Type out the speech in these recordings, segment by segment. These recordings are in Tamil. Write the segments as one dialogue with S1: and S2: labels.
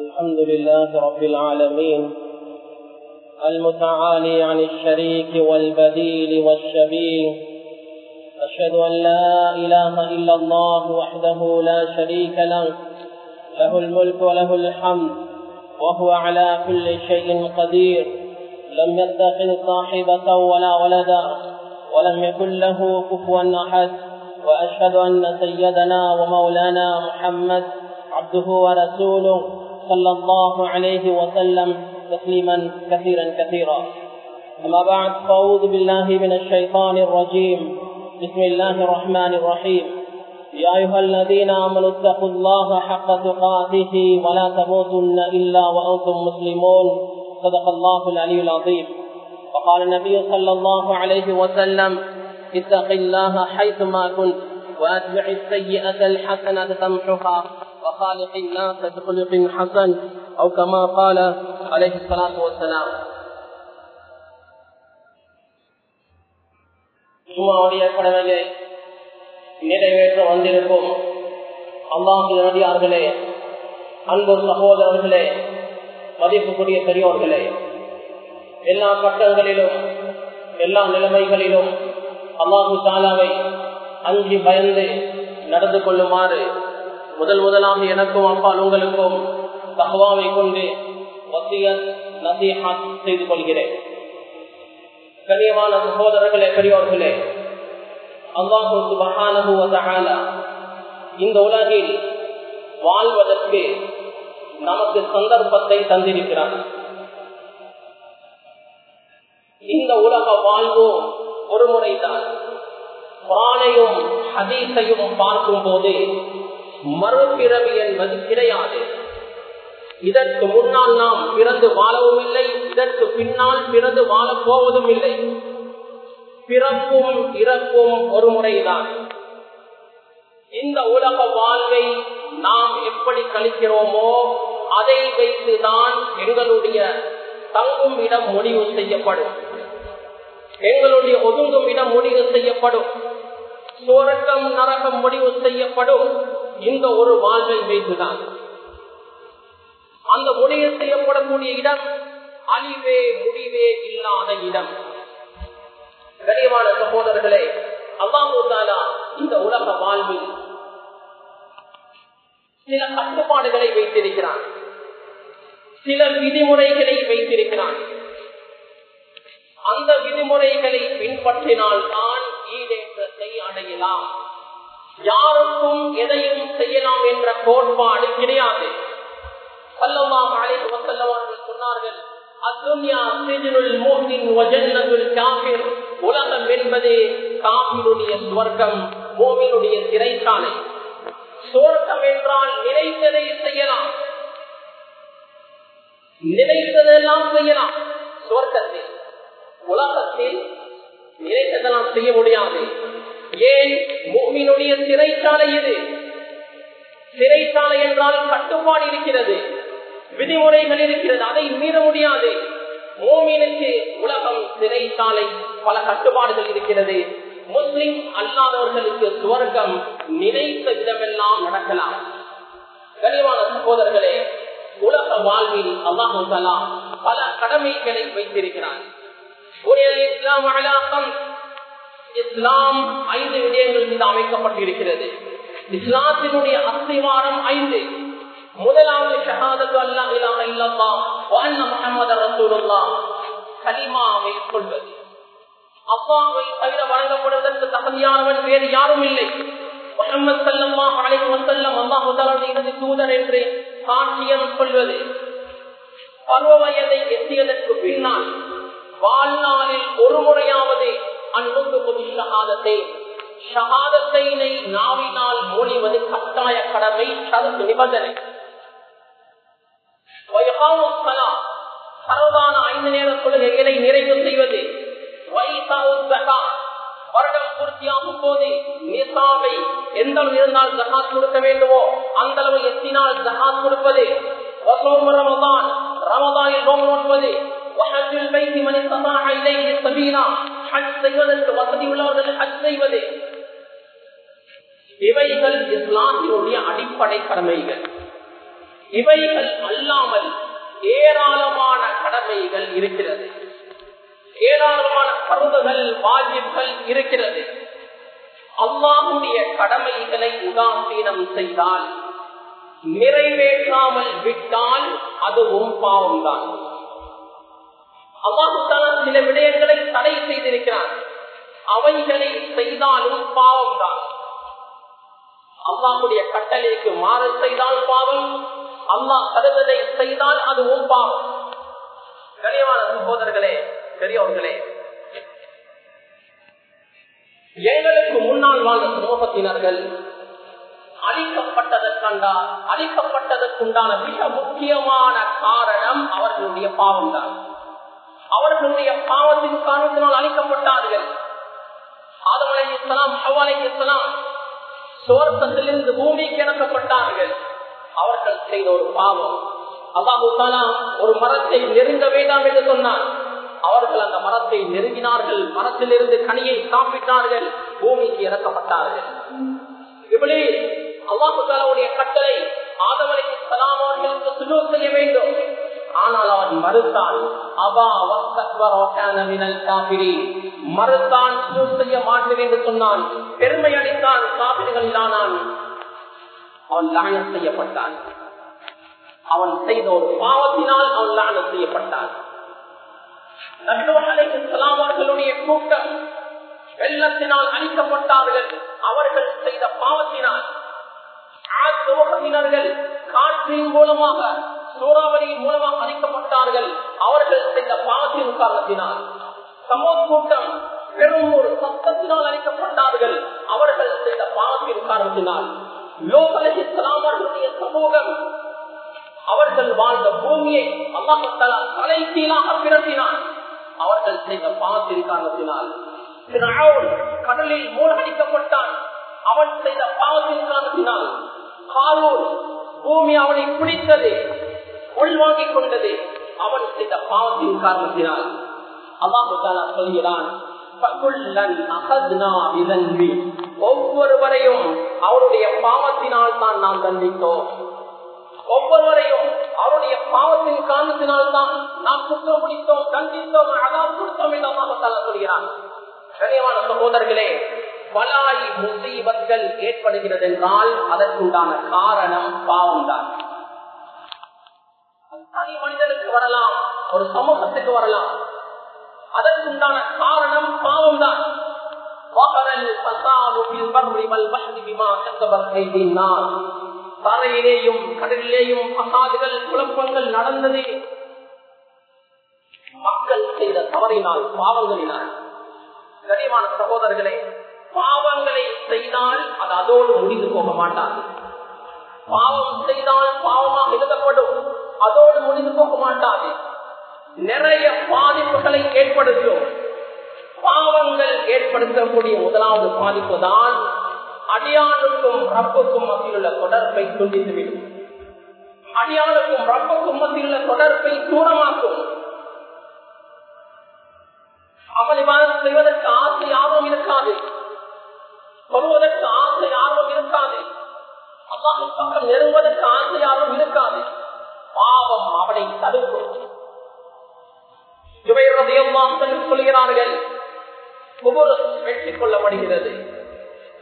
S1: الحمد لله رب العالمين المتعالي عن الشريك والبديل والشبيه. أشهد أن لا إله إلا الله وحده لا شريك له له الملك وله الحمد وهو على كل شيء قدير. لم يتخذ صاحبة ولا ولدا ولم يكن له كفوا أحد. وأشهد أن سيدنا ومولانا محمد عبده ورسوله. صلى الله عليه وسلم تسليما كثيرا كثيرا. أما بعد فأعوذ بالله من الشيطان الرجيم. بسم الله الرحمن الرحيم. يا أيها الذين آمنوا اتقوا الله حق تقاته ولا تموتن إلا وأنتم مسلمون. صدق الله العلي العظيم. وقال النبي صلى الله عليه وسلم اتق الله حيثما كنت وأتبع السيئة الحسنة تمحها وخالق الناس بخلق حسن أو كما قال عليه الصلاة والسلام சும்மாவுடைய கடமையை நிறைவேற்ற வந்திருக்கும் அல்லாஹு நடிகார்களே அன்பு சகோதரர்களே மதிப்புக்குரிய பெரியோர்களே எல்லா கட்டங்களிலும் எல்லா நிலைமைகளிலும் அல்லாஹு தாலாவை அஞ்சி பயந்து நடந்து கொள்ளுமாறு முதல் முதலாக எனக்கும் அப்பால் உங்களுக்கும் தகவாவை கொண்டு செய்து கொள்கிறேன். கனியமான சகோதரர்களே பெரியவர்களே அல்லாஹு சுபகான இந்த உலகில் வாழ்வதற்கு நமக்கு சந்தர்ப்பத்தை தந்திருக்கிறார். இந்த உலக வாழ்வு ஒரு முறைதான் பிராணையும் ஹதீஸையும் பார்க்கும் போது மறுபிறவி என்பது கிடையாது. இதற்கு முன்னால் நாம் பிறந்து வாழவும் இல்லை இதற்கு பின்னால் பிறந்து வாழப் போவதும் இல்லை. பிறப்பும் இறப்பும் ஒரு முறைதான். இந்த உலக வாழ்வை நாம் எப்படி கழிக்கிறோமோ அதை வைத்துதான் எங்களுடைய தங்கும் இடம் முடிவு செய்யப்படும். எங்களுடைய ஒதுங்கும் இடம் முடிவு செய்யப்படும். சுவரக்கம் நரகம் முடிவு செய்யப்படும். இந்த ஒரு வாழ்வை வைத்துதான். அந்த முடிவு செய்யப்படக்கூடிய இடம் அழிவே முடிவே இல்லாத இடம். கனியமான சகோதரர்களே அல்லாஹாலா இந்த உலக வாழ்வில் சில கட்டுப்பாடுகளை வைத்திருக்கிறான். சில விதிமுறைகளை வைத்திருக்கிறான். அந்த விதிமுறைகளை பின்பற்றினால் தான் ஈடேற்றத்தை அடையலாம். யாருக்கும் எதையும் செய்யலாம் என்ற கோட்பாடு கிடையாது. சொன்னார்கள் உலகம் என்பது காபினுடைய சுவர்க்கம் மோவினுடைய சிறைச்சாலை. சுவர்க்கம் என்றால் நினைத்ததை செய்யலாம். நினைத்ததெல்லாம் செய்யலாம். சுவர்க்கத்தில் உலகத்தில் நினைத்ததெல்லாம் செய்ய முடியாது. ஏன் மூமினுடைய சிறைச்சாலை இது சிறைச்சாலை என்றால் கட்டுப்பாடு இருக்கிறது விதிமுறைகள் இருக்கிறது அதை மீற முடியாது. மோமினுக்கு உலகம் சிறைச்சாலை பல கட்டுப்பாடுகள் இருக்கிறது. முஸ்லிம் அல்லாதவர்களுக்கு சுவர்க்கம் நினைத்த விதமெல்லாம் நடக்கலாம். கனிவான சகோதரர்களே உலக வாழ்வில் அல்லாஹு பல கடமைகளை வைத்திருக்கிறார் இஸ்லாம் அலாக்கம் இஸ்லாம் ஐந்து விடயங்கள் மீது அமைக்கப்பட்டிருக்கிறது. இஸ்லாத்தினுடைய அஸ்திவாரம் ஐந்து. முதலாவது ஷஹாதத்து அல்லா இல்லாம இல்லல்லாஹ் வாழ்ந்த முகமது ரசூலுல்லா ரசூலுல்லாஹ். கலிமாவை அப்பாவை தவிர வழங்கப்படுவதற்கு தகுதியானவன் வேறு யாரும் இல்லை. முகமது சல்லம்மா அலைஹி வஸல்லம் அம்மா முதலாவது தூதர் என்று சாட்சியம் கொள்வது பருவ வயதை எத்தியதற்கு பின்னால் வாழ்நாளில் ஒரு முறையாவது அன்புக்கு ஷஹாதத்தை ஷஹாதத்தை நாவினால் மொழிவது கட்டாய கடமை சரத்து நிபந்தனை. சரதான ஐந்து நேர கொள்கைகளை நிறைவு செய்வது. வருடம் பூர்த்தியாகும் போது நிசாவை எந்த அளவு இருந்தால் ஜகாத் கொடுக்க வேண்டுமோ அந்த அளவு எத்தினால் ஜகாத் கொடுப்பது. ரமதான் ரமதானில் நோம்பு நோக்குவது செய்வதற்கு வசதி உள்ளவர்கள் ஹஜ் செய்வது இவைகள் இஸ்லாமியுடைய அடிப்படை கடமைகள். இவைகள் அல்லாமல் ஏராளமான கடமைகள் இருக்கிறது. ஏராளமான பருவங்கள் வாஜிப்கள் இருக்கிறது. அல்லாஹுடைய கடமைகளை உதாசீனம் செய்தால் நிறைவேற்றாமல் விட்டால் அதுவும் பாவம்தான் அல்லாஹு சில விடயங்களை தடை செய்திருக்கிறான். அவைகளை செய்தாலும் பாவம்தான். அல்லாஹுடைய கட்டளைக்கு மாறு செய்தால் பாவம் அல்லாஹ் கருதலை செய்தால் அதுவும் பாவம். கனியமான சகோதரர்களே பெரியவர்களே எங்களுக்கு முன்னால் வாழ்ந்த சமூகத்தினர்கள் அழிக்கப்பட்டதற்கண்டா அழிக்கப்பட்டதற்குண்டான மிக முக்கியமான காரணம் அவர்களுடைய பாவம் தான் அவர்களுடைய பாவத்தின் காரணத்தினால் அழிக்கப்பட்டார்கள். ஆதமலை இஸ்லாம் ஹவாலை இஸ்லாம் சுவர்த்தத்திலிருந்து பூமிக்கு இறக்கப்பட்டார்கள் அவர்கள் செய்த ஒரு பாவம். அல்லாஹு ஒரு மரத்தை நெருங்க வேண்டாம் என்று சொன்னார் அவர்கள் அந்த மரத்தை நெருங்கினார்கள். மரத்திலிருந்து கனியை சாப்பிட்டார்கள். பூமிக்கு இறக்கப்பட்டார்கள் இப்படி அல்லாஹுடைய கட்டளை ஆதவரை சலாம் அவர்களுக்கு சுலு செய்ய வேண்டும். ஆனால் அவன் மறுத்தான் அபா மறுத்தான் செய்ய மாட்டேன் என்று சொன்னான். பெருமை அடித்தான் காபிரிகள் தானான் அவன் லாயம் செய்யப்பட்டான். அவன் செய்த ஒரு பாவத்தினால் அவன் லாயம் செய்யப்பட்டான். அவர்களுடைய கூட்டம் வெள்ளத்தினால் அழிக்கப்பட்டார்கள். அவர்கள் செய்த பாவத்தினால் காற்றின் மூலமாக சூறாவளியின் மூலமாக அழிக்கப்பட்டார்கள் அவர்கள் செய்த பாவத்தின் காரணத்தினால் சமூக கூட்டம் பெரும் ஒரு சத்தத்தினால் அழைக்கப்பட்டார்கள் அவர்கள் செய்த பாவத்தின் காரணத்தினால் லோகலகி சலாமர்களுடைய சமூகம் அவர்கள் வாழ்ந்த பூமியை அல்லாஹலா தலைக்கீழாக பிறப்பினான் அவர்கள் செய்த பாவத்தின் காரணத்தினால் கடலில் மூழ்கடிக்கப்பட்டான். அவன் செய்த பாவத்தின் காரணத்தினால் காலூர் பூமி அவனை பிடித்தது. உள்வாங்கிக் கொண்டது அவன் செய்த பாவத்தின் காரணத்தினால். அல்லாஹாலா சொல்கிறான் ஒவ்வொருவரையும் அவருடைய பாவத்தினால் தான் நாம் தண்டித்தோம். ஒவ்வொருவரையும் அவருடைய பாவத்தின் காரணத்தினால் தான் நாம் குற்றம் முடித்தோம் தண்டித்தோம் அதான் குற்றம் என்று அல்லாஹாலா சொல்கிறான். கனியமான சகோதரர்களே பலாயி முசீபத்கள் ஏற்படுகிறது என்றால் அதற்குண்டான காரணம் பாவம் தான் தனி மனிதனுக்கு வரலாம் ஒரு சமூகத்துக்கு வரலாம். அதற்குண்டான காரணம் பாவம் தான் தரையிலேயும் கடலிலேயும் அசாதுகள் குழப்பங்கள் நடந்தது. மக்கள் செய்த தவறினால் பாவங்களினால். கனிமான சகோதரர்களே பாவங்களை செய்தால் அது அதோடு முடிந்து போக மாட்டாது. பாவம் செய்தால் பாவமாக எழுதப்படும். அதோடு முடிந்து போக மாட்டாது. நிறைய பாதிப்புகளை ஏற்படுத்தும். பாவங்கள் ஏற்படுத்தக்கூடிய முதலாவது பாதிப்பு தான் அடியானுக்கும் ரப்புக்கும் மத்தியுள்ள தொடர்பை துண்டித்துவிடும். அடியானுக்கும் ரப்புக்கும் மத்தியுள்ள தொடர்பை தூரமாக்கும். அமளிவாதம் செய்வதற்கு ஆசை ஆர்வம் இருக்காது. வருவதற்கு ஆசை ஆர்வம் இருக்காது. அல்லாஹின் பக்கம் நெருங்குவதற்கு ஆசை ஆர்வம் இருக்காது. பாவம் அவனை தடுக்கும் சொல்கிறார்கள் வெற்றி கொள்ளப்படுகிறது.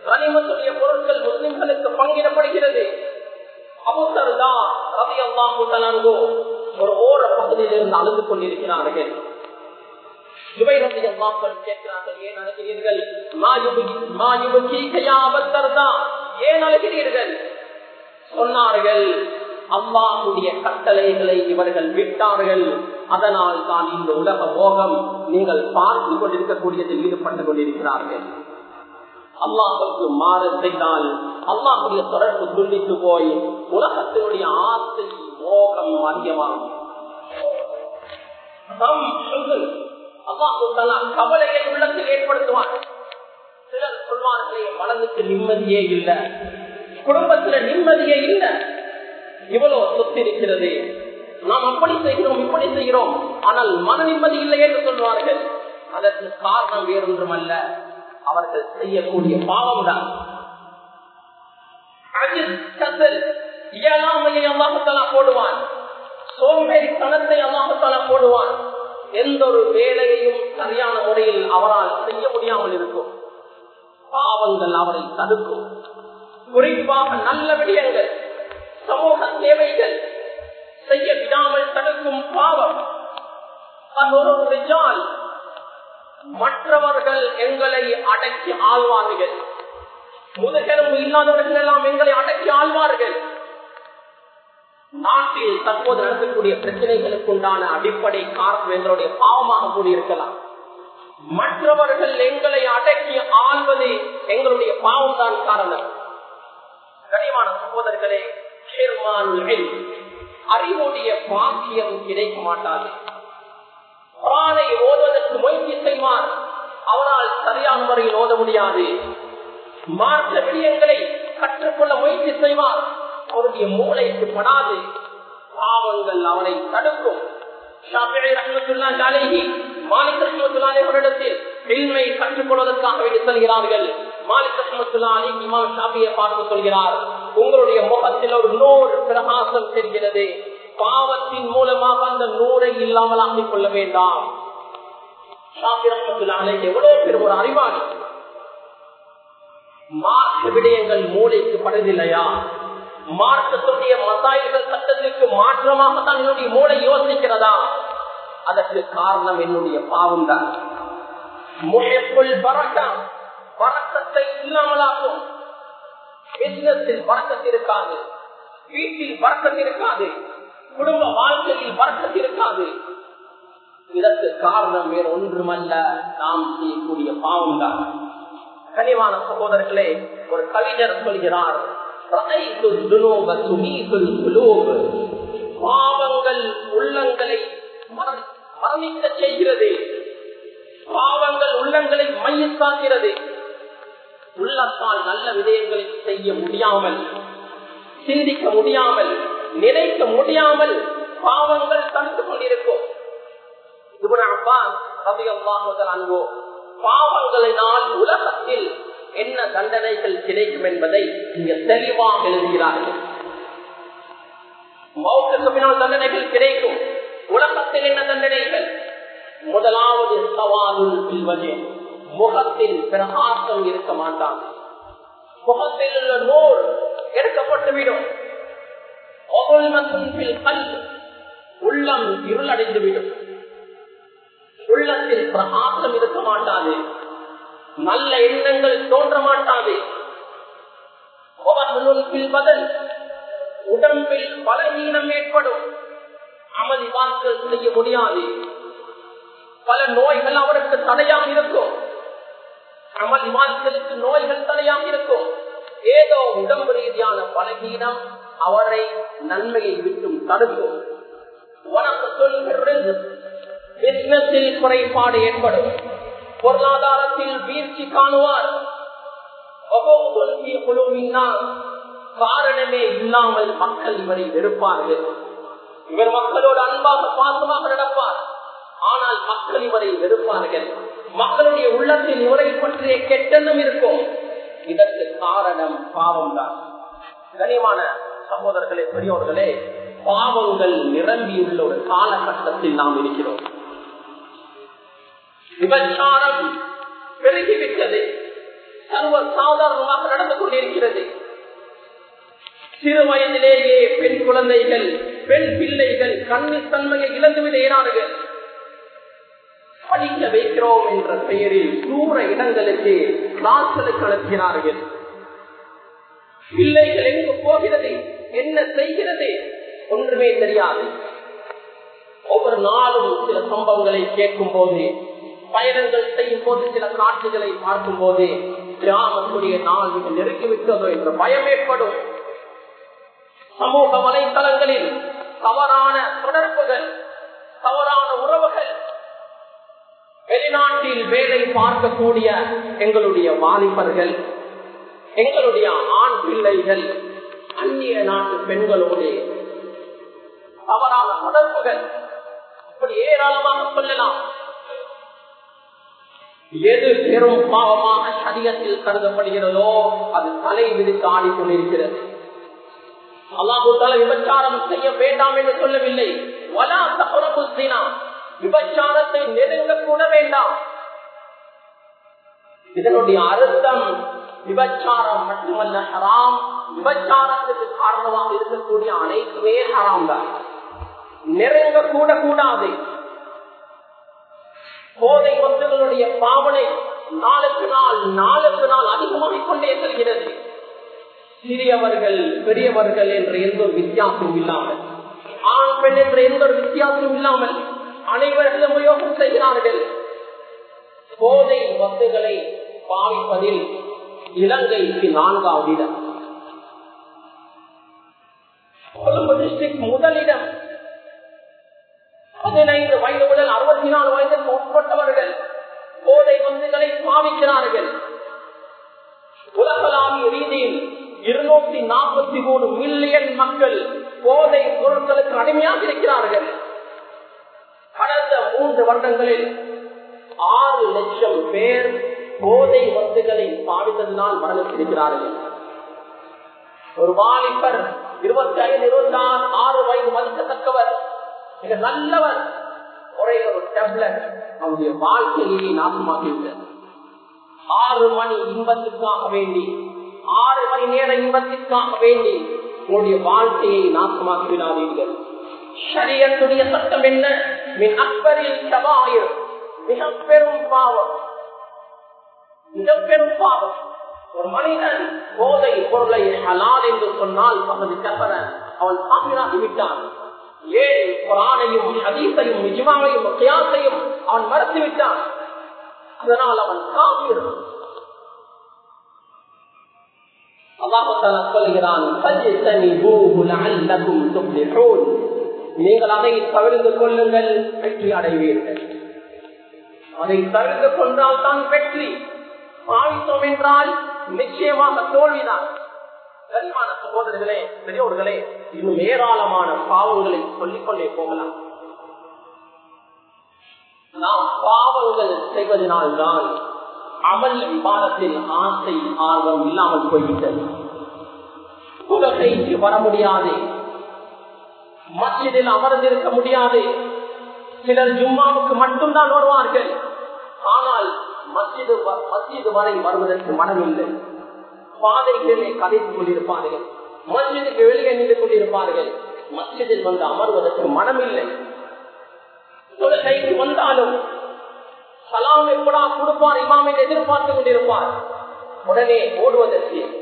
S1: கனிமத்துடைய பொருட்கள் முஸ்லிம்களுக்கு பங்கிடப்படுகிறது. அபுத்தர்தா ரவி அல்லாஹு ஒரு ஓர பகுதியில் இருந்து அழுது கொண்டிருக்கிறார்கள். ஏன் அழுகிறீர்கள்? ஏன் அழுகிறீர்கள்? சொன்னார்கள் அல்லாஹுடைய கட்டளைகளை இவர்கள் விட்டார்கள். அதனால் தான் இந்த உலக போகம் நீங்கள் பார்த்து கொண்டிருக்கக்கூடியதில் ஈடுபட்டுக் கொண்டிருக்கிறார்கள். அல்லாஹுக்கு மாறு செய்தால் அல்லாஹுடைய தொடர்பு துண்டித்து போய் உலகத்தினுடைய ஆசை மோகம் அதிகமாகும். கவலையை உள்ளத்தில் ஏற்படுத்துவான். சிலர் சொல்வார்களே மனதுக்கு நிம்மதியே இல்லை. குடும்பத்துல நிம்மதியே இல்லை. இவ்வளவு சொத்து இருக்கிறது நாம் அப்படி செய்கிறோம் இப்படி செய்கிறோம். ஆனால் மன நிம்மதி இல்லை என்று சொல்வார்கள். அதற்கு காரணம் வேறொன்றும் அல்ல அவர்கள் செய்யக்கூடிய பாவம் தான் இயலாமையை அல்லாஹத்தாலா போடுவான். சோம்பேறித்தனத்தை அல்லாஹத்தாலா போடுவான். எந்த ஒரு வேலையையும் சரியான முறையில் அவரால் செய்ய முடியாமல் இருக்கும். பாவங்கள் அவரை தடுக்கும். குறிப்பாக நல்ல விடயங்கள். சமூக தேவைகள் செய்ய விடாமல் தடுக்கும் பாவம் மற்றவர்கள் எங்களை அடக்கி ஆழ்வார்கள் முதுகெலும்பு இல்லாதவர்கள் எல்லாம் எங்களை அடக்கி ஆழ்வார்கள் நாட்டில் தற்போது நடக்கக்கூடிய பிரச்சனைகளுக்கு உண்டான அடிப்படை காரணம் எங்களுடைய பாவமாக கூடியிருக்கலாம். மற்றவர்கள் எங்களை அடக்கி ஆள்வது எங்களுடைய பாவம் தான் காரணம். கனிவான சகோதரர்களே அறிவுடைய பாக்கியம் கிடைக்க மாட்டாது. குரானை ஓதுவதற்கு முயற்சி செய்வார். அவனால் சரியான முறையில் ஓத முடியாது. மாற்ற விடயங்களை கற்றுக்கொள்ள முயற்சி செய்வார். அவருடைய மூளைக்கு படாது. பாவங்கள் அவனை தடுக்கும். கற்றுக்கொள்வதற்காக வேண்டி செல்கிறார்கள். பார்த்து சொல்கிறார். உங்களுடைய முகத்தில் ஒரு நூறு பிரகாசம் தெரிகிறது. பாவத்தின் மூலமாக அந்த நூரை இல்லாமல் ஆக்கிக் கொள்ள வேண்டாம். எவ்வளவு பெரும் ஒரு அறிவாளி? மாற்று விடயங்கள் மூளைக்கு படுதில்லையா? மார்க்கத்துடைய மசாயிகள் சட்டத்திற்கு மாற்றமாக தான் என்னுடைய மூளை யோசிக்கிறதா? அதற்கு காரணம் என்னுடைய பாவம் தான் முளைக்குள் பறக்கம் பறக்கத்தை இல்லாமலாகும் பிசினஸில் பறக்கத்து இருக்காது. வீட்டில் பறக்கத்து இருக்காது. குடும்ப வாழ்க்கையில் பறக்கத்து இருக்காது. இதற்கு காரணம் வேறு ஒன்றுமல்ல. நாம் செய்யக்கூடிய பாவம் தான் கனிவான சகோதரர்களே ஒரு கவிஞர் சொல்கிறார் பாவங்கள் உள்ளங்களை மரணிக்க செய்கிறது. பாவங்கள் உள்ளங்களை மையத்தாகிறது உள்ளத்தால் நல்ல விடயங்களை செய்ய முடியாமல் சிந்திக்க முடியாமல் நினைக்க முடியாமல் பாவங்கள் தடுத்துக் கொண்டிருக்கும். அன்போ பாவங்களினால் உலகத்தில் என்ன தண்டனைகள் கிடைக்கும் என்பதை இங்க தெளிவாக எழுதுகிறார்கள். மௌத்துக்கு பின்னால் தண்டனைகள் கிடைக்கும். உலகத்தில் என்ன தண்டனைகள்? முதலாவது சவாலும் செல்வதே முகத்தில் பிரகாசம் இருக்க மாட்டாங்க முகத்தில் உள்ள நூல் எடுக்கப்பட்டுவிடும் உள்ளம் இருளடைந்துவிடும் உள்ளத்தில் பிரகாசம் இருக்க மாட்டாது. நல்ல எண்ணங்கள் தோன்ற மாட்டாது. பதில் உடம்பில் பலவீனம் ஏற்படும். அமளி வாக்கள் செய்ய முடியாது. பல நோய்கள் அவருக்கு தடையாக இருக்கும். நம்ம இமான்களுக்கு நோய்கள் தடையாக இருக்கும். ஏதோ உடம்பு ரீதியான பலகீனம் அவரை நன்மையை விட்டும் தடுக்கும். பிசினஸில் குறைபாடு ஏற்படும். பொருளாதாரத்தில் வீழ்ச்சி காணுவார். காரணமே இல்லாமல் மக்கள் இவரை வெறுப்பார்கள். இவர் மக்களோடு அன்பாக பாசமாக நடப்பார். ஆனால் மக்கள் இவரை வெறுப்பார்கள். மக்களுடைய உள்ளத்தில் இவரை பற்றிய கெட்டதும் இருக்கும். இதற்கு காரணம் பாவம் தான் கனிமான சகோதரர்களே பெரியோர்களே பாவங்கள் நிரம்பியுள்ள ஒரு காலகட்டத்தில் நாம் இருக்கிறோம். விபச்சாரம் பெருகிவிட்டது. சர்வ சாதாரணமாக நடந்து கொண்டிருக்கிறது. சிறு வயதிலேயே பெண் குழந்தைகள் பெண் பிள்ளைகள் கண்ணின் தன்மையை இழந்து படிக்க வைக்கிறோம் என்ற பெயரில் தூர இடங்களுக்கு நாட்களுக்கு அனுப்பினார்கள் பிள்ளைகள் எங்கு போகிறது? என்ன செய்கிறது? ஒன்றுமே தெரியாது. ஒவ்வொரு நாளும் சில சம்பவங்களை கேட்கும் போது பயணங்கள் செய்யும் போது சில காட்சிகளை பார்க்கும் போது கிராமத்துடைய நாள் மிக நெருங்கிவிட்டதோ என்ற பயம் ஏற்படும். சமூக வலைத்தளங்களில் தவறான தொடர்புகள் தவறான உறவுகள் வெளிநாட்டில் வேலை பார்க்கக்கூடிய எங்களுடைய வாலிபர்கள் எங்களுடைய ஆண் பிள்ளைகள் அந்நிய நாட்டு பெண்களோடு தவறான தொடர்புகள் அப்படி ஏராளமாக சொல்லலாம் எது பெரும் பாவமாக சரியத்தில் கருதப்படுகிறதோ அது தலை விதித்து ஆடிக்கொண்டிருக்கிறது அல்லாஹூத்தால விபச்சாரம் செய்ய வேண்டாம் என்று சொல்லவில்லை. வலா தகுரபு செய்யலாம் விபச்சாரத்தை நெருங்க கூட வேண்டாம். இதனுடைய அர்த்தம் விபச்சாரம் மட்டுமல்ல ஹராம் விபச்சாரத்துக்கு காரணமாக இருக்கக்கூடிய அனைத்துமே ஹராம் தான். நெருங்க கூட கூடாது. போதை வஸ்துகளுடைய பாவனை நாளுக்கு நாள் நாளுக்கு நாள் அதிகமாகிக் கொண்டே செல்கிறது. சிறியவர்கள் பெரியவர்கள் என்ற எந்த ஒரு வித்தியாசம் இல்லாமல் ஆண் பெண் என்ற எந்த ஒரு வித்தியாசம் இல்லாமல் அனைவர்களும் உபயோகம் செய்கிறார்கள். போதை வஸ்துகளை பாவிப்பதில் இலங்கைக்கு நான்காவது இடம். கொழும்பு டிஸ்ட்ரிக்ட் முதலிடம் பதினைந்து வயது முதல் அறுபத்தி நாலு வயதுக்கு உட்பட்டவர்கள் போதை வந்துகளை பாவிக்கிறார்கள். உலகளாவிய ரீதியில் இருநூத்தி நாற்பத்தி மூணு மில்லியன் மக்கள் போதை பொருட்களுக்கு அடிமையாக இருக்கிறார்கள். வருடங்களில் ஆறு லட்சம் பேர் போதை வத்துகளை பாவித்ததினால் மரணித்திருக்கிறார்கள் ஒரு வாலிபர் இருபத்தி ஐந்து இருபத்தி ஆறு ஆறு வயது மதிக்கத்தக்கவர் மிக நல்லவர். ஒரே ஒரு டேப்லெட். அவருடைய வாழ்க்கையை நாசமாக்கிவிட்டது ஆறு மணி இன்பத்துக்காக வேண்டி ஆறு மணி நேர இன்பத்திற்காக வேண்டி உங்களுடைய வாழ்க்கையை நாசமாக்கி விடாதீர்கள் ஷரியத்துடைய சட்டம் என்ன? மின் அக்பரில் சபாயர் மிக பெரும் பாவம். மிக பெரும் பாவம். ஒரு மனிதன் போதை பொருளை ஹலால் என்று சொன்னால் அவனது கப்பர அவன் சாமியாகி விட்டான். ஏன் குரானையும் ஹதீஸையும் நிஜமாவையும் கியாசையும் அவன் மறுத்து விட்டான்? அதனால் அவன் காப்பீர் சொல்கிறான் நீங்கள் அதை தவிர்த்து கொள்ளுங்கள் வெற்றி அடைவீர்கள். அதை தவிர்த்து கொண்டால் தான் வெற்றி. பாவித்தோம் என்றால் நிச்சயமாக தோல்விதான். கரிமான சகோதரர்களே பெரியோர்களே இன்னும் ஏராளமான பாவங்களை சொல்லிக்கொண்டே போகலாம். நாம் பாவங்கள் செய்வதனால்தான் அமல் விவாதத்தில் ஆசை ஆர்வம் இல்லாமல் போய்விட்டது. உலகைக்கு வர முடியாது. மசிதில் அமர்ந்திருக்க முடியாது. சிலர் ஜும்மாவுக்கு மட்டும்தான் வருவார்கள். ஆனால் மசிது மசிது வரை வருவதற்கு மனமில்லை. பாதைகளிலே கதைத்துக் கொண்டிருப்பார்கள். மஸ்ஜிதுக்கு வெளியே நின்று கொண்டிருப்பார்கள். மஸ்ஜிதில் வந்து அமர்வதற்கு மனமில்லை. தொழுகைக்கு வந்தாலும் சலாம் எப்படா கொடுப்பார் இமாமை எதிர்பார்த்து கொண்டிருப்பார். உடனே ஓடுவதற்கு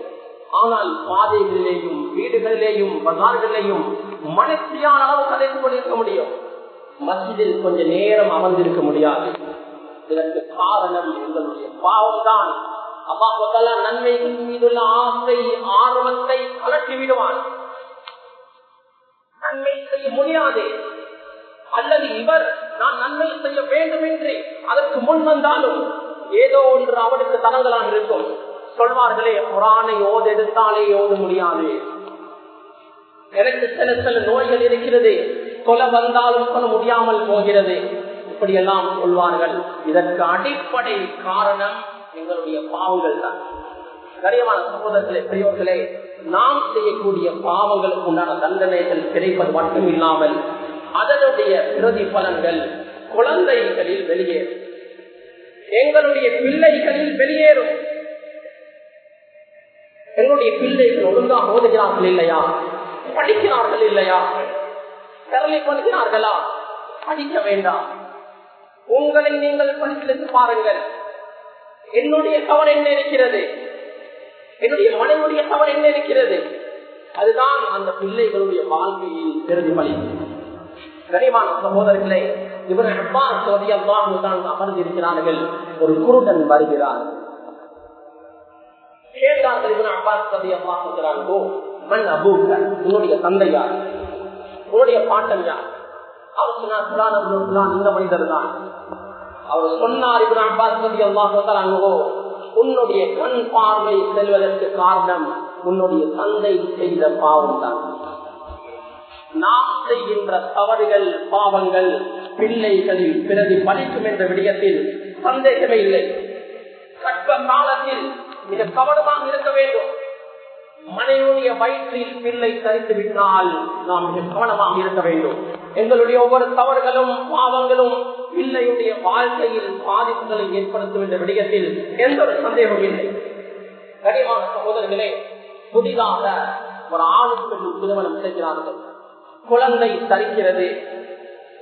S1: ஆனால் பாதைகளிலேயும் வீடுகளிலேயும் பஜார்களிலேயும் மனசியான அளவு கதைத்துக் கொண்டிருக்க முடியும். மஸ்ஜிதில் கொஞ்ச நேரம் அமர்ந்திருக்க முடியாது. இதற்கு காரணம் எங்களுடைய பாவம் தான் அப்பாப்பதல்ல நன்மைகள் மீதுள்ள ஆசை ஆர்வத்தை கலட்டி விடுவான். நன்மை செய்ய முடியாது. அல்லது இவர் நான் நன்மை செய்ய வேண்டும் என்று அதற்கு முன் வந்தாலும் ஏதோ ஒன்று அவனுக்கு தடங்களாக இருக்கும். சொல்வார்களே குரானை ஓத எடுத்தாலே ஓத முடியாது. எனக்கு சில சில நோய்கள் இருக்கிறது. கொலை வந்தாலும் கொலை முடியாமல் போகிறது. இப்படியெல்லாம் சொல்வார்கள். இதற்கு அடிப்படை காரணம் எங்களுடைய பாவங்கள் தான். கரியமான சகோதரர்களே பெரியவர்களே நாம் செய்யக்கூடிய பாவங்களுக்கு உண்டான தண்டனைகள் கிடைப்பது மட்டும் இல்லாமல் அதனுடைய பிரதிபலன்கள் குழந்தைகளில் வெளியேறும். எங்களுடைய பிள்ளைகளில் வெளியேறும். எங்களுடைய பிள்ளைகள் ஒழுங்காக ஓதுகிறார்கள் இல்லையா? படிக்கிறார்கள் இல்லையா? திறமை பண்ணுகிறார்களா படிக்க வேண்டாம். உங்களை நீங்கள் பரிசீலித்து பாருங்கள். என்னுடைய தவறு என்ன இருக்கிறது? என்னுடைய மனைவியுடைய தவறு என்ன இருக்கிறது? அதுதான் அந்த பிள்ளைகளுடைய வாழ்க்கையில் பிரதிபலிக்கும் கனிமான சகோதரர்களை இவர்கள் அப்பா சோதி அம்மா அமர்ந்திருக்கிறார்கள். ஒரு குருடன் வருகிறார். கேட்டார்கள் இவன் அப்பா சோதி அல்லாஹுகிறார்களோ மண் அபூக்க உன்னுடைய தந்தை யார்? உன்னுடைய பாட்டன் யார்? அவர் சொன்னார் புலான் அப்துல் இந்த மனிதர் தான். அவர் சொன்னார் இவன் அப்பா அம்மா அல்லாஹுகிறாங்களோ உன்னுடைய கண் பார்வை செல்வதற்கு காரணம் உன்னுடைய தந்தை செய்த பாவம் தான். நாம் செய்கின்ற தவறுகள் பாவங்கள் பிள்ளைகளில் பிறகு பலிக்கும் என்ற விடயத்தில் சந்தேகமே இல்லை. கற்ப காலத்தில் மிக கவனமாக இருக்க வேண்டும். மனைவியுடைய வயிற்றில் பிள்ளை தரித்து விட்டால் நாம் மிக கவனமாக இருக்க வேண்டும். எங்களுடைய ஒவ்வொரு தவறுகளும் பாவங்களும் பிள்ளையுடைய வாழ்க்கையில் பாதிப்புகளை ஏற்படுத்தும் என்ற விடயத்தில் எந்த ஒரு சந்தேகமும் இல்லை. கனிமான சகோதரர்களே புதிதாக ஒரு ஆணுக்கு பெண்ணும் திருமணம் செய்கிறார்கள். குழந்தை தரிக்கிறது.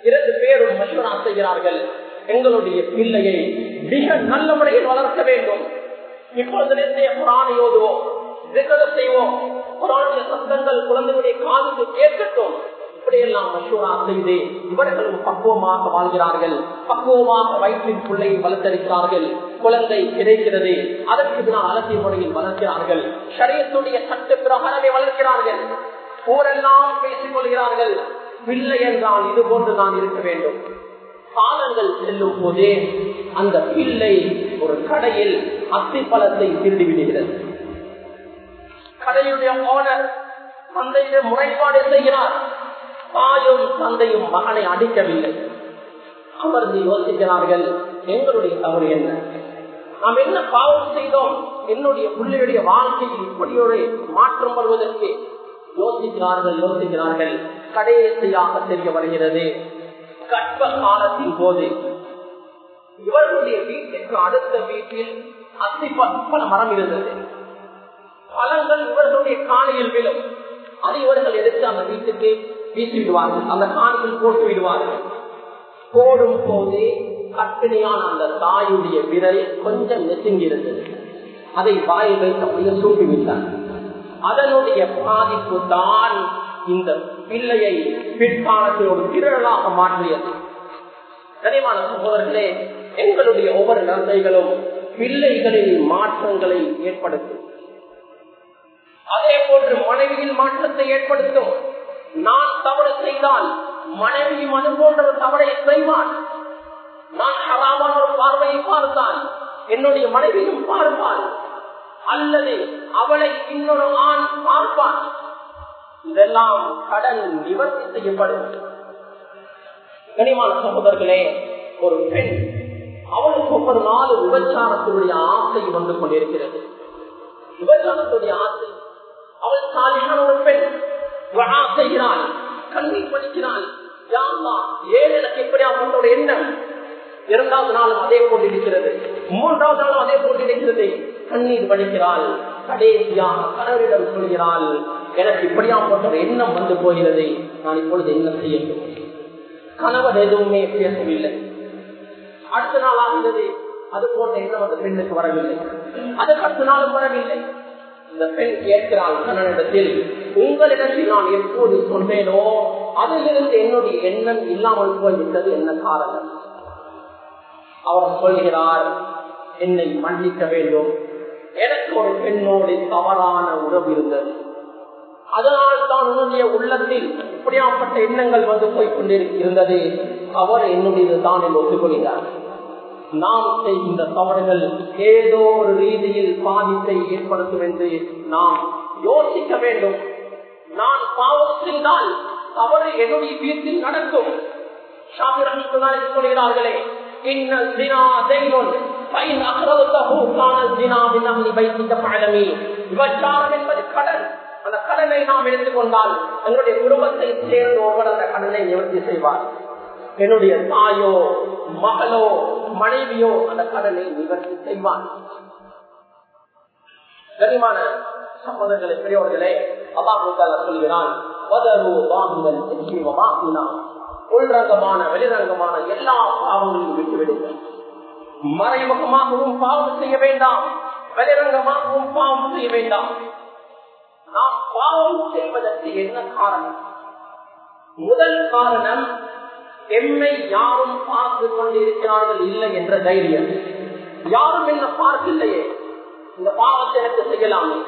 S1: இரண்டு பேரும் மசூரா செய்கிறார்கள். எங்களுடைய பிள்ளையை மிக நல்ல முறையில் வளர்க்க வேண்டும். இப்பொழுது புராணை ஓதுவோம் செய்வோம் புராணிய சத்தங்கள் குழந்தைகளுடைய காதுக்கு கேட்கட்டும். இப்படியெல்லாம் மசூரா செய்து இவர்களும் பக்குவமாக வாழ்கிறார்கள். பக்குவமாக வயிற்றின் பிள்ளையை வளர்த்தளிக்கிறார்கள் குழந்தை கிடைக்கிறது. அதற்கு பின்னால் அலசிய முறையில் வளர்க்கிறார்கள். சரீரத்துடைய சட்ட பிரகாரமே வளர்க்கிறார்கள். ஊரெல்லாம் பேசிக் கொள்கிறார்கள். பிள்ளை என்றால் இது போன்றுதான் இருக்க வேண்டும். காலங்கள் செல்லும் போதே அந்த பிள்ளை ஒரு கடையில் அத்தி பழத்தை திருடி விடுகிறது. கடையுடைய ஓனர் தந்தையிட முறைப்பாடு செய்கிறார். தாயும் தந்தையும் மகனை அடிக்கவில்லை. அமர்ந்து யோசிக்கிறார்கள் எங்களுடைய தவறு என்ன? நாம் என்ன பாவம் செய்தோம்? என்னுடைய பிள்ளையுடைய வாழ்க்கையில் இப்படி ஒரு மாற்றம் வருவதற்கு? யோசிக்கிறார்கள் யோசிக்கிறார்கள். கடைசியாக தெரிய வருகிறது கற்ப காலத்தின் போது இவர்களுடைய வீட்டுக்கு அடுத்த வீட்டில் அத்தி பல மரம் இருந்தது பழங்கள் இவர்களுடைய காணியில் விழும். அதை இவர்கள் எடுத்து அந்த வீட்டுக்கு வீசி விடுவார்கள். அந்த காணியில் போட்டு விடுவார்கள். போடும் போதே கற்பிணியான அந்த தாயுடைய விரல் கொஞ்சம் நெசுங்கி இருந்தது அதை வாயில் வைத்து அப்படியே சூட்டிவிட்டார் அதனுடைய பாதிப்பு தான் இந்த பிள்ளையை பிற்காலத்தில் ஒரு திரளாக மாற்றியது. கனிமான சகோதரர்களே எங்களுடைய ஒவ்வொரு நன்மைகளும் பிள்ளைகளில் மாற்றங்களை ஏற்படுத்தும். அதே போன்று மனைவியில் மாற்றத்தை ஏற்படுத்தும். நான் தவறு செய்தால் மனைவியும் அது போன்ற ஒரு தவறை செய்வான் நான் ஹராமான ஒரு பார்வையை பார்த்தால் என்னுடைய மனைவியும் பார்ப்பாள். அல்லது அவளை இன்னொரு ஆண் பார்ப்பான் இதெல்லாம் கடன் நிவர்த்தி செய்யப்படும். கனிமான சகோதரர்களே ஒரு பெண் அவளுக்கு ஒவ்வொரு நாள் விபச்சாரத்தினுடைய ஆசை வந்து கொண்டிருக்கிறது. விபச்சாரத்துடைய ஆசை அவள் சாலையான ஒரு பெண் செய்கிறாள் கண்ணீர் படிக்கிறாள். யாமா ஏன் எனக்கு எப்படியா உன்னோட எண்ணம் இரண்டாவது நாளும் அதே போட்டு இருக்கிறது. மூன்றாவது நாளும் அதே போட்டு இருக்கிறது. கண்ணீர் வடிக்கிறாள் கடைசியாக கணவரிடம் சொல்கிறாள் எனக்கு இப்படியா போன்ற எண்ணம் வந்து போகிறது. நான் இப்பொழுது என்ன செய்யட்டும் கணவர் எதுவுமே பேசவில்லை. அடுத்த நாள் ஆகிறது அது போன்ற எண்ணம் அந்த பெண்ணுக்கு வரவில்லை. அதுக்கு அடுத்த நாளும் வரவில்லை. இந்த பெண் கேட்கிறாள் கண்ணனிடத்தில் உங்களிடத்தில் நான் எப்போது சொன்னேனோ அதிலிருந்து என்னுடைய எண்ணம் இல்லாமல் போய்விட்டது என்ன காரணம்? அவர் சொல்கிறார் என்னை மன்னிக்க வேண்டும். எனக்கு ஒரு பெண்ணோடு தவறான உறவு இருந்தது. அதனால் தான் உன்னுடைய உள்ளத்தில் இப்படியாப்பட்ட எண்ணங்கள் வந்து போய் கொண்டிருந்தது. அவர் என்னுடையது தான் என்று ஒத்துக்கொள்கிறார். நாம் செய்கின்ற தவறுகள் ஏதோ ஒரு ரீதியில் பாதிப்பை ஏற்படுத்தும் என்று நாம் யோசிக்க வேண்டும். நான் பாவம் செய்தால் தவறு என்னுடைய வீட்டில் நடக்கும். சொல்கிறார்களே என்பது கடன். அந்த கடனை நாம் எடுத்துக்கொண்டால் எங்களுடைய குடும்பத்தை சேர்ந்து ஒருவர் அந்த கடனை நிவர்த்தி செய்வார். என்னுடைய தாயோ மகளோ மனைவியோ அந்த கடனை நிவர்த்தி செய்வான் கனிமான சம்பந்தங்களை பெரியவர்களே அல்லாஹால சொல்கிறான் உள்ரங்கமான வெளிரங்கமான எல்லா பாவங்களையும் விட்டுவிடுங்கள் மறைமுகமாகவும் பாவம் செய்ய வேண்டாம். வெளிரங்கமாகவும் பாவம் செய்ய வேண்டாம். நாம் பாவம் செய்வதற்கு என்ன காரணம்? முதல் காரணம் என்னை யாரும் பார்த்து கொண்டிருக்கிறார்கள் இல்லை என்ற தைரியம். யாரும் என்ன பார்க்கலையே இந்த பாவத்தை எனக்கு செய்யலாமே.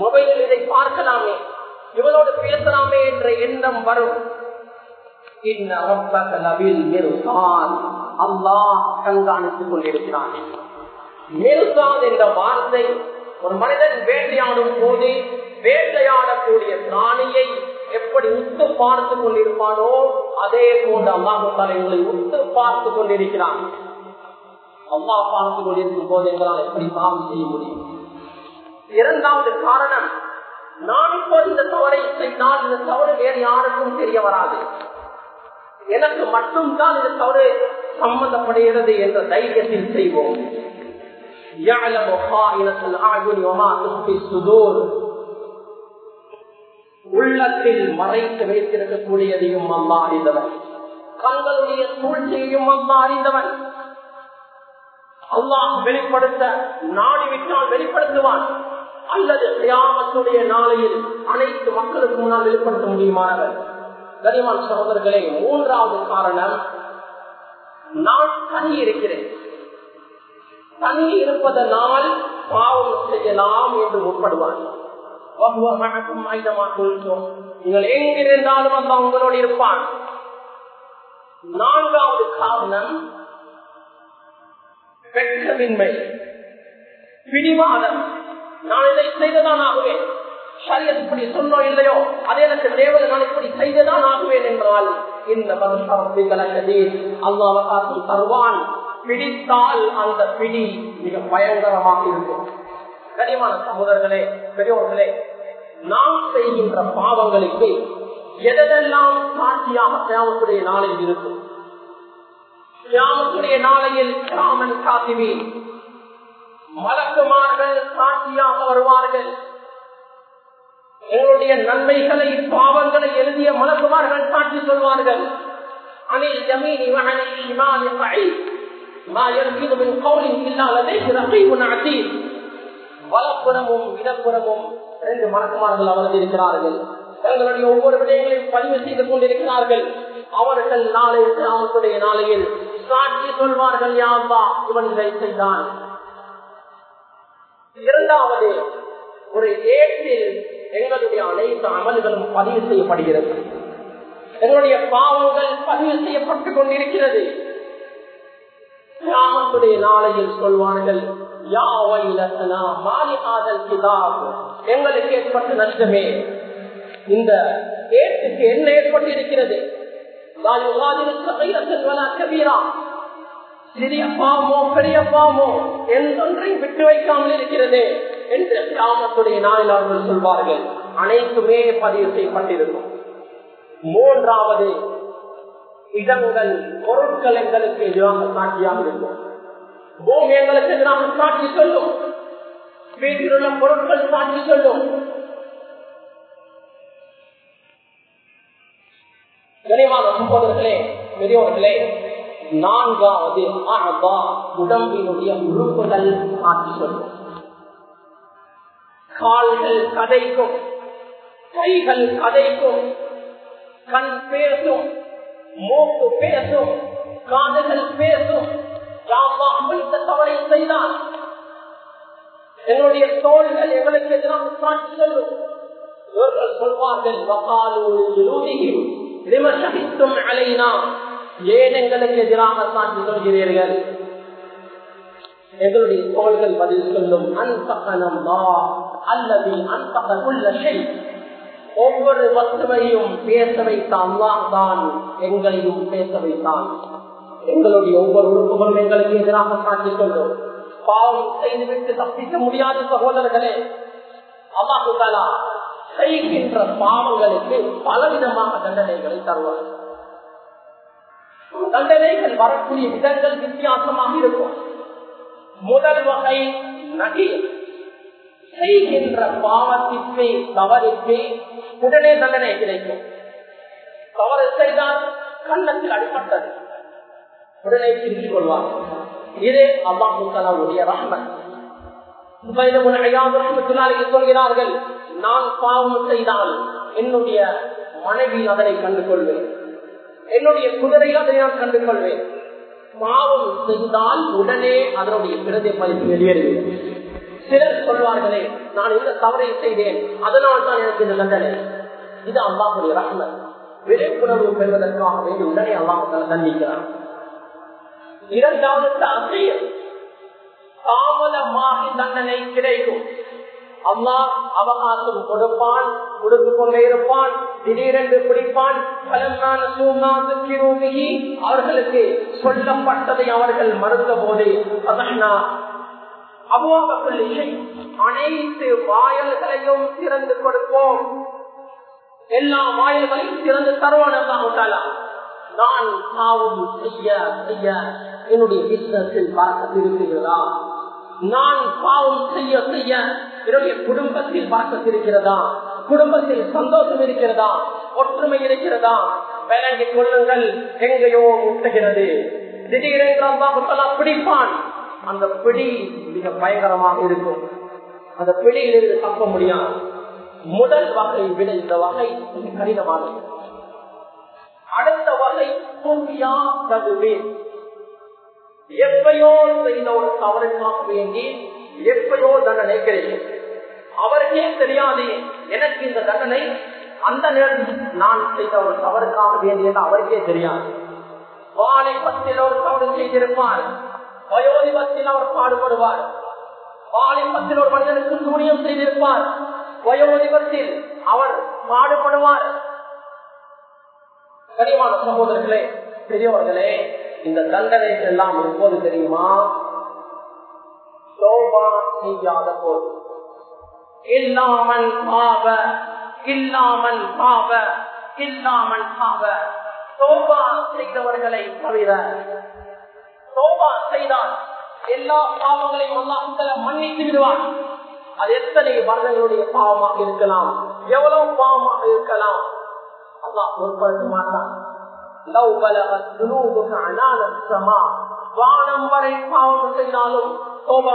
S1: மொபைலில் இதை பார்க்கலாமே. இவனோடு பேசலாமே என்ற எண்ணம் வரும். அல்லாஹ் கண்காணித்துக் கொண்டிருக்கிறான். மிருசான் என்ற வார்த்தை ஒரு மனிதன் வேட்டையாடும் போது வேட்டையாடக்கூடிய பிராணியை எப்படி உத்து பார்த்து கொண்டிருப்பானோ அதே போன்று அல்லாஹு தலைவர்களை உத்து பார்த்து கொண்டிருக்கிறான் அம்மா பார்த்து கொண்டிருக்கும் போது எங்களால் எப்படி பாவம் செய்ய முடியும் இரண்டாவது காரணம் நான் இப்போ இந்த தவறை செய்தால் இந்த தவறு வேறு யாருக்கும் தெரிய வராது எனக்கு மட்டும்தான் இந்த தவறு சம்பந்தப்படுகிறது என்ற தைரியத்தில் செய்வோம் يعلم خائنة الأعين وما تخفي الصدور உள்ளத்தில் மறைத்து வைத்திருக்கக்கூடியதையும் அம்மா அறிந்தவன். கண்களுடைய சூழ்ச்சியையும் அம்மா அறிந்தவன். அல்லாஹ் வெளிப்படுத்த நாடிவிட்டால் வெளிப்படுத்துவான். அல்லது கியாமத்துடைய நாளையில் அனைத்து மக்களுக்கு முன்னால் வெளிப்படுத்த முடியுமானவர் கனிமான் சகோதரர்களே மூன்றாவது காரணம் நான் தனி இருக்கிறேன். தனி இருப்பதனால் பாவம் செய்யலாம் என்று முற்படுவான். நீங்கள் எங்கிருந்தாலும் அந்த உங்களோடு இருப்பான். நான்காவது காரணம் பெற்றமின்மை. பிடிவாதம். நான் இதை செய்ததான் ஆகுவேன். சரியத் இப்படி சொன்னோம் இல்லையோ? அது எனக்கு தேவை நான் இப்படி செய்ததான் ஆகுவேன் என்றால் இந்த அல்லாவகாசம் தருவான். பிடித்தால் அந்த பிடி மிக பயங்கரமாக இருக்கும். கனிமான சகோதரர்களே பெரியோர்களே நாம் செய்கின்ற பாவங்களுக்கு எதெல்லாம் சாட்சியாக கிராமத்துடைய நாளில் இருக்கும்? கிராமத்துடைய நாளையில் ராமன் காத்திவி மலக்குமார்கள் சாட்சியாக வருவார்கள். எங்களுடைய நன்மைகளை பாவங்களை எழுதிய மலக்குமார்கள் சாட்சி சொல்வார்கள். அனில் ஜமீன் இவனில் இமான் வலப்புறமும் இடப்புறமும் ரெண்டு மணக்குமார்கள் அமர்ந்திருக்கிறார்கள். தங்களுடைய ஒவ்வொரு விடயங்களையும் பதிவு செய்து கொண்டிருக்கிறார்கள். அவர்கள் நாளை கிராமத்துடைய நாளையில் சாட்சி சொல்வார்கள் யாவா இவன் இதை செய்தான் இரண்டாவது ஒரு ஏட்டில் எங்களுடைய அனைத்து அமல்களும் பதிவு செய்யப்படுகிறது. எங்களுடைய பாவங்கள் பதிவு செய்யப்பட்டுக் கொண்டிருக்கிறது. கிராமத்துடைய நாளையில் சொல்வார்கள் எங்களுக்கு ஏற்பட்ட நஷ்டமே? இந்த ஏற்றுக்கு என்ன ஏற்பட்டிருக்கிறது? சிறிய பாவமோ பெரிய பாவமோ எந்தொன்றையும் விட்டு வைக்காமல் இருக்கிறது என்று கிராமத்துடைய நாளில் சொல்வார்கள். அனைத்துமே பதிவு செய்யப்பட்டிருக்கும். மூன்றாவது இடங்கள் பொருட்கள் எங்களுக்கு எதிராக சாட்சியாக இருக்கும். பூமி எங்களுக்கு எதிராக சாட்சி சொல்லும். வீட்டில் உள்ள பொருட்கள் சாட்சி சொல்லும். கனிமான சம்பவர்களே பெரியவர்களே நான்காவது ஆபா உடம்பினுடைய உறுப்புகள் சாட்சி சொல்லும். கால்கள் கதைக்கும் கைகள் கதைக்கும் கண் பேசும் மூக்கு பேசும் காதுகள் பேசும் தவறை செய்தான். எங்களுடைய தோள்கள் எங்களுக்கு எதிராக சாட்சி சொல்லும். இவர்கள் சொல்வார்கள் அலைனா? ஏன் எங்களுக்கு எதிராக சாட்சி சொல்கிறீர்கள்? எங்களுடைய தோள்கள் பதில் சொல்லும் அன்பகனம் அல்லது அன்பகன் உள்ள ஒவ்வொரு வசுவையும் பேச வைத்தான் தான் எங்களையும் பேச வைத்தான். எங்களுடைய ஒவ்வொரு உறுப்புகளும் எங்களுக்கு எதிராக சாட்சி சொல்லும். பாவம் செய்துவிட்டு தப்பிக்க முடியாத சகோதரர்களே அல்லாஹுதாலா செய்கின்ற பாவங்களுக்கு பலவிதமாக தண்டனைகளை தருவார். தண்டனைகள் வரக்கூடிய விதங்கள் வித்தியாசமாக இருக்கும். முதல் வகை நகை செய்கின்ற பாவத்திற்கு தவறுக்கு உடனே தண்டனை கிடைக்கும். தவறு செய்தால் கண்ணத்தில் அடிப்பட்டது உடனே திரும்பிக் கொள்வார். இது அல்லாஹுடைய ரஹ்மன் சொல்கிறார்கள் நான் பாவம் செய்தால் என்னுடைய மனைவி அதனை கண்டு கொள்வேன் என்னுடைய குதிரை அதை நான் கண்டு கொள்வேன் பாவம் செய்தால் உடனே அதனுடைய பிரதி மதிப்பு வெளியேறுவேன் சிலர் சொல்வார்களே நான் இந்த தவறை செய்தேன் அதனால் தான் எனக்கு இந்த தண்டனை இது அல்லாஹுடைய ரஹ்மன் விழிப்புணர்வு பெறுவதற்காக வேண்டி உடனே அல்லாஹ் தண்டிக்கிறான். இரண்டாவது தசையில் தாமதமாக தண்டனை கிடைக்கும். அம்மா அவகாசம் கொடுப்பான் கொடுத்து கொண்டே இருப்பான் திடீரென்று பிடிப்பான். அவர்களுக்கு சொல்லப்பட்டதை அவர்கள் மறுத்த போது அபுவாபக்குள் இசை அனைத்து வாயல்களையும் திறந்து கொடுப்போம். எல்லா வாயில்களையும் திறந்து தருவானா நான் பாவம் செய்ய செய்ய. என்னுடைய பிசினஸில் பார்க்க இருக்கிறதா நான் பாவம் செய்ய செய்ய என்னுடைய குடும்பத்தில் பார்க்க இருக்கிறதா குடும்பத்தில் சந்தோஷம் இருக்கிறதா? ஒற்றுமை இருக்கிறதா? விளங்கிக் கொள்ளுங்கள். எங்கேயோ முட்டுகிறது. திடீரென்று பிடிப்பான். அந்த பிடி மிக பயங்கரமாக இருக்கும். அந்த பிடியிலிருந்து தப்ப முடியாது. முதல் வகை விட இந்த வகை மிக கடினமானது. அடுத்த வகை தூங்கியா எப்பையோ செய்த ஒரு தவறுக்காக வேண்டி எப்பயோ தண்டனை கிடைக்கும் அவருக்கே தெரியாது எனக்கு இந்த தண்டனை அந்த நேரத்தில் நான் செய்த ஒரு தவறுக்காக வேண்டியது அவருக்கே தெரியாது. வாலிபத்தில் ஒரு தவறு செய்திருப்பார். வயோதிபத்தில் அவர் பாடுபடுவார். வாலிபத்தில் ஒரு மனிதனுக்கு சூரியம் செய்திருப்பார். வயோதிபத்தில் அவர் பாடுபடுவார். கனிமான சகோதரர்களே பெரியவர்களே இந்த தண்டனை எல்லாம் எப்போது தெரியுமா? சோபா செய்யாத போது. இல்லாமல் பாவ இல்லாமல் பாவ இல்லாமல் பாவ. சோபா செய்தவர்களை தவிர சோபா செய்தால் எல்லா பாவங்களையும் எல்லாம் மன்னித்து விடுவார் அது எத்தனை வருடங்களுடைய பாவமாக இருக்கலாம்? எவ்வளவு பாவமாக இருக்கலாம்? அல்லாஹ் பொருட்படுத்த மாட்டான். வானம் வரை பாவம் செய்தாலும் சோபா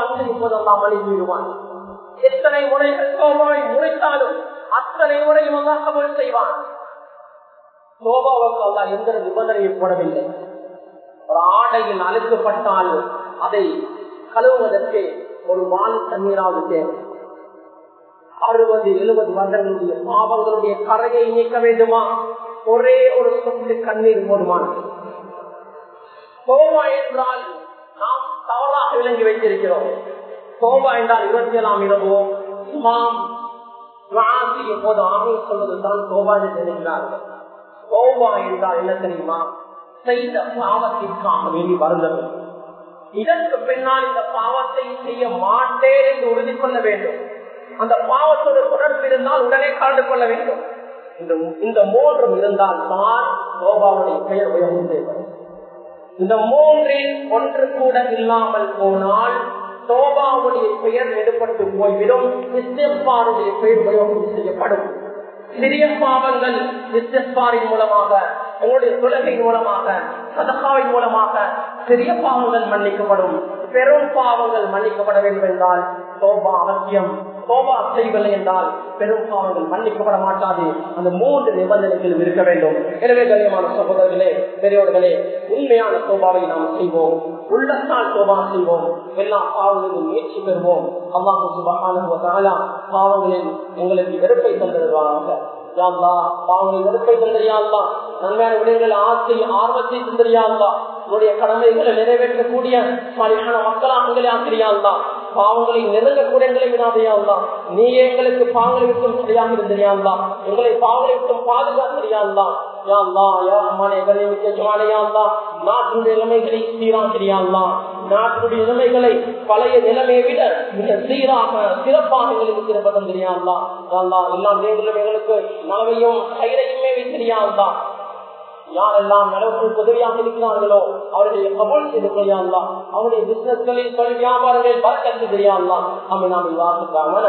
S1: எத்தனை முறைகள் சோபாவை முறைத்தாலும் அத்தனை முறையும் அல்லா கபல் செய்வான். சோபாவுக்கு அல்லா எந்த நிபந்தனையும் போடவில்லை. ஒரு ஆடையில் அழுக்கப்பட்டாலும் அதை கழுவுவதற்கு ஒரு வான் தண்ணீராவது தேவை. அறுபது எழுபது வருடங்களுடைய பாவங்களுடைய கரையை நீக்க வேண்டுமா? ஒரே ஒரு சொட்டு கண்ணீர் போதுமானது. கோபா என்றால் நாம் தவறாக விளங்கி வைத்திருக்கிறோம். கோபா என்றால் இருபத்தி ஏழாம் இரவோ இமாம் போது ஆமீன் சொல்வதுதான் சோபா என்று நினைக்கிறார்கள் என்றால் என்ன தெரியுமா? செய்த பாவத்திற்காக வேண்டி வருந்தது இதற்கு பின்னால் இந்த பாவத்தை செய்ய மாட்டேன் என்று உறுதி கொள்ள வேண்டும். அந்த பாவத்தோடு தொடர்பு இருந்தால் உடனே கலந்து கொள்ள வேண்டும். இந்த மூன்றும் இருந்தால் தான் தோபாவுடைய பெயர் உயர்வு செய்வது இந்த மூன்றில் ஒன்று கூட இல்லாமல் போனால் தோபாவுடைய பெயர் எடுப்பட்டு போய்விடும் கிறிஸ்தப்பாருடைய பெயர் உபயோகம் செய்யப்படும். சிறிய பாவங்கள் கிறிஸ்தப்பாரின் மூலமாக உங்களுடைய தொழுகை மூலமாக சதகாவின் மூலமாக சிறிய பாவங்கள் மன்னிக்கப்படும். பெரும் பாவங்கள் மன்னிக்கப்பட வேண்டும் என்றால் சோபா அவசியம். சோபா செய்யவில்லை என்றால் பெரும் பாவங்கள் மன்னிக்கப்பட மாட்டாது. அந்த மூன்று நிபந்தனைகளும் இருக்க வேண்டும். எனவே கண்ணியமான சகோதரர்களே பெரியோர்களே உண்மையான சோபாவை நாம் செய்வோம். உள்ளத்தால் சோபா செய்வோம். எல்லா பாவங்களிலும் முயற்சி பெறுவோம். அல்லாஹு சுபகான பாவங்களில் எங்களுக்கு வெறுப்பை தந்திருவாங்க யாழ்லா பாவங்களில் வெறுப்பை தந்திரியாள்லா நன்மையான விடயங்கள் ஆசை ஆர்வத்தை தந்திரியாள்லா உன்னுடைய கடமைகளை நிறைவேற்றக்கூடிய சரியான மக்களாக எங்களை ஆசிரியாள்லா பாவங்களை நெருங்கக்கூடிய எங்களை வினாதையாள்லா நீயே எங்களுக்கு பாவங்களை விட்டும் சரியாக இருந்தியாள்லா எங்களை பாவங்களை விட்டும் பாதுகாத்திரியாள்லா யாழ்லா யா அம்மானே எங்களை மிக்கமானையாள்லா நாட்டினுடைய நிலைமைகளை சீராக்கிறியாள்லா நாட்டினுடைய நிலைமைகளை பழைய நிலைமையை விட மிக சீராக சிறப்பாக எங்களுக்கு சிறப்பதம் தெரியாதா அல்லா எல்லாம் எங்களுக்கு நலவையும் கைரையுமே வைத்திரியாதா யாரெல்லாம் நடவுக்கு உதவியாக இருக்கிறார்களோ அவர்களை கபோல் செய்து கொள்ளையாங்களா அவருடைய பிசினஸ்களில் தொழில் வியாபாரங்களில் பார்க்க தெரியாதா அவை நாம் வாசிக்காம